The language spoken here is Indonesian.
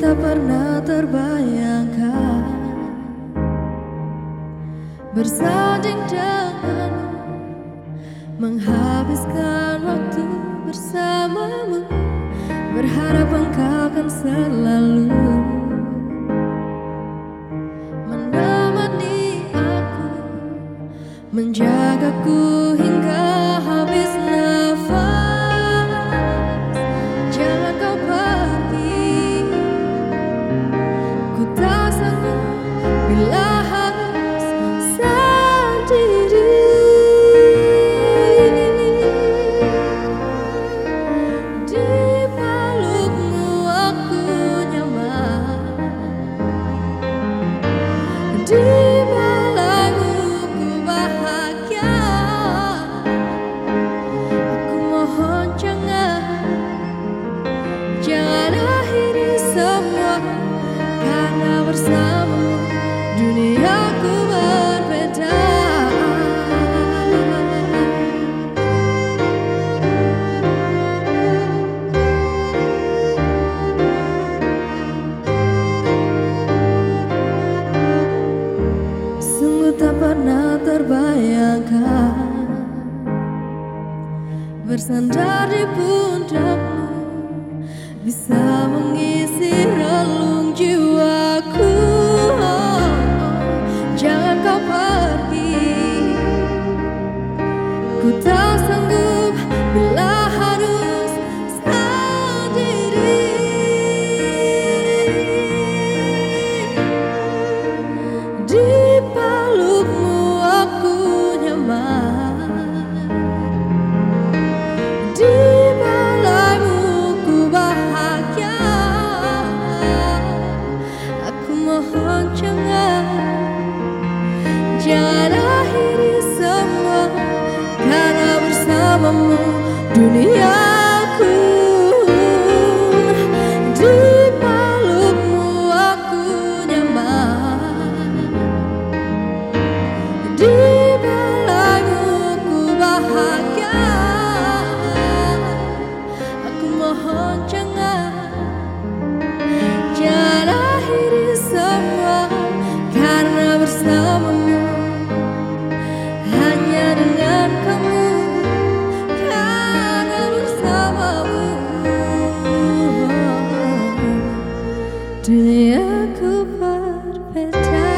tak pernah terbayangkan. Bersanding denganmu Menghabiskan waktu bersamamu Berharap engkau akan selalu Menemani aku Menjagaku hingga jangan akhiri semua Karena bersamamu duniaku berbeda. Sungguh tak pernah terbayangkan Bersandar di pundakmu Bisa mengisi relung duniaku Duniaku berbeda